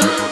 you.